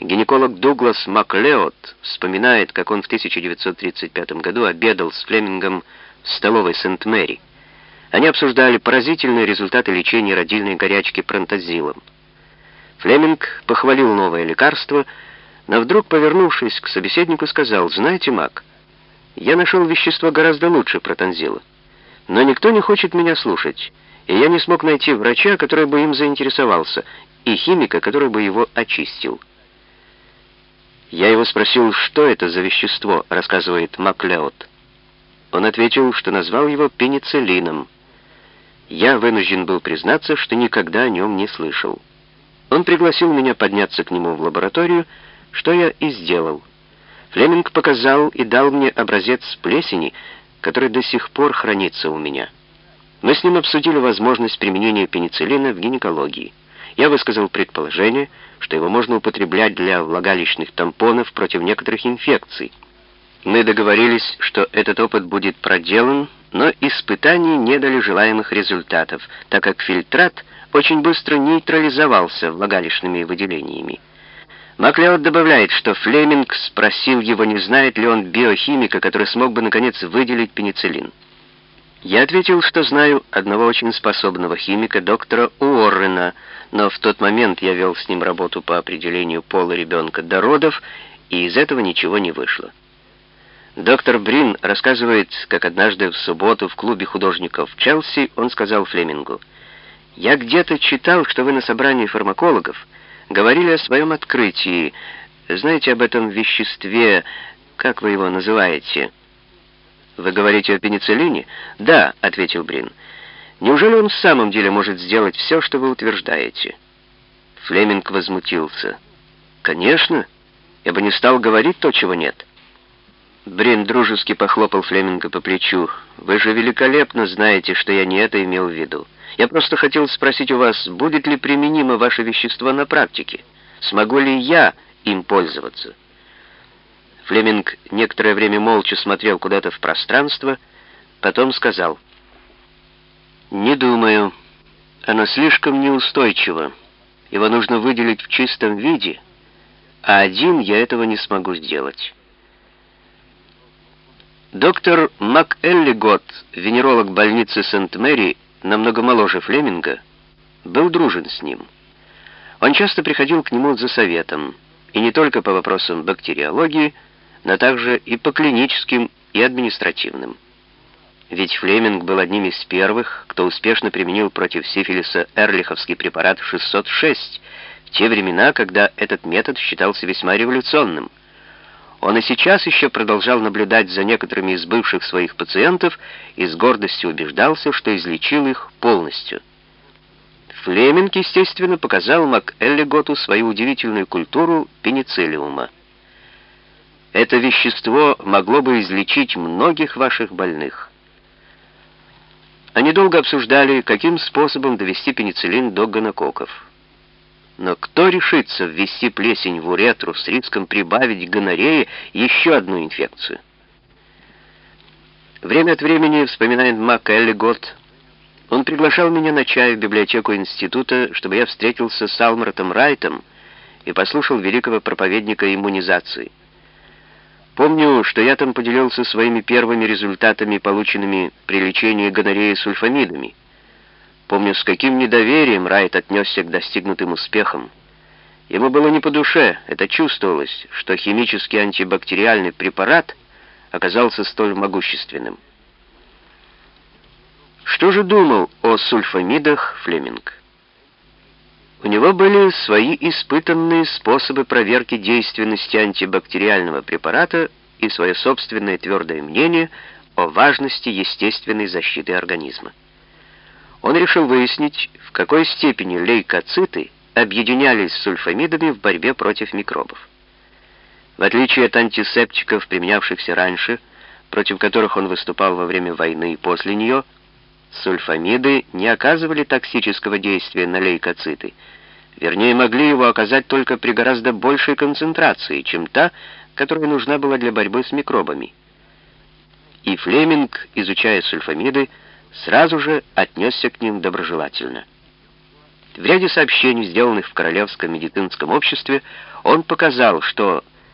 Гинеколог Дуглас Маклеод вспоминает, как он в 1935 году обедал с Флемингом в столовой Сент-Мэри. Они обсуждали поразительные результаты лечения родильной горячки пронтозилом. Флеминг похвалил новое лекарство, но вдруг, повернувшись к собеседнику, сказал, «Знаете, Мак, я нашел вещество гораздо лучше протонзила, но никто не хочет меня слушать, и я не смог найти врача, который бы им заинтересовался, и химика, который бы его очистил». Я его спросил, что это за вещество, рассказывает Маклеод. Он ответил, что назвал его пенициллином. Я вынужден был признаться, что никогда о нем не слышал. Он пригласил меня подняться к нему в лабораторию, что я и сделал. Флеминг показал и дал мне образец плесени, который до сих пор хранится у меня. Мы с ним обсудили возможность применения пенициллина в гинекологии. Я высказал предположение, что его можно употреблять для влагалищных тампонов против некоторых инфекций. Мы договорились, что этот опыт будет проделан, но испытания не дали желаемых результатов, так как фильтрат очень быстро нейтрализовался влагалищными выделениями. Маклеод добавляет, что Флеминг спросил его, не знает ли он биохимика, который смог бы, наконец, выделить пенициллин. Я ответил, что знаю одного очень способного химика, доктора Уоррена, но в тот момент я вел с ним работу по определению пола ребенка до родов, и из этого ничего не вышло. Доктор Брин рассказывает, как однажды в субботу в клубе художников Челси он сказал Флемингу, «Я где-то читал, что вы на собрании фармакологов говорили о своем открытии. Знаете об этом веществе, как вы его называете?» «Вы говорите о пенициллине?» «Да», — ответил Брин. «Неужели он в самом деле может сделать все, что вы утверждаете?» Флеминг возмутился. «Конечно. Я бы не стал говорить то, чего нет». Брин дружески похлопал Флеминга по плечу. «Вы же великолепно знаете, что я не это имел в виду. Я просто хотел спросить у вас, будет ли применимо ваше вещество на практике? Смогу ли я им пользоваться?» Флеминг некоторое время молча смотрел куда-то в пространство, потом сказал, «Не думаю. Оно слишком неустойчиво. Его нужно выделить в чистом виде, а один я этого не смогу сделать». Доктор МакЭллигот, венеролог больницы Сент-Мэри, намного моложе Флеминга, был дружен с ним. Он часто приходил к нему за советом, и не только по вопросам бактериологии, но также и по клиническим и административным. Ведь Флеминг был одним из первых, кто успешно применил против сифилиса эрлиховский препарат 606 в те времена, когда этот метод считался весьма революционным. Он и сейчас еще продолжал наблюдать за некоторыми из бывших своих пациентов и с гордостью убеждался, что излечил их полностью. Флеминг, естественно, показал МакЭллиготу свою удивительную культуру пенициллиума. Это вещество могло бы излечить многих ваших больных. Они долго обсуждали, каким способом довести пенициллин до гонококков. Но кто решится ввести плесень в уретру с риском прибавить гонореи еще одну инфекцию? Время от времени, вспоминает Мак Эллигот, он приглашал меня на чай в библиотеку института, чтобы я встретился с Алмартом Райтом и послушал великого проповедника иммунизации. Помню, что я там поделился своими первыми результатами, полученными при лечении гонореи сульфамидами. Помню, с каким недоверием Райт отнесся к достигнутым успехам. Ему было не по душе, это чувствовалось, что химический антибактериальный препарат оказался столь могущественным. Что же думал о сульфамидах Флеминг? У него были свои испытанные способы проверки действенности антибактериального препарата и свое собственное твердое мнение о важности естественной защиты организма. Он решил выяснить, в какой степени лейкоциты объединялись с сульфамидами в борьбе против микробов. В отличие от антисептиков, применявшихся раньше, против которых он выступал во время войны и после нее, Сульфамиды не оказывали токсического действия на лейкоциты, вернее, могли его оказать только при гораздо большей концентрации, чем та, которая нужна была для борьбы с микробами. И Флеминг, изучая сульфамиды, сразу же отнесся к ним доброжелательно. В ряде сообщений, сделанных в Королевском медицинском обществе, он показал, что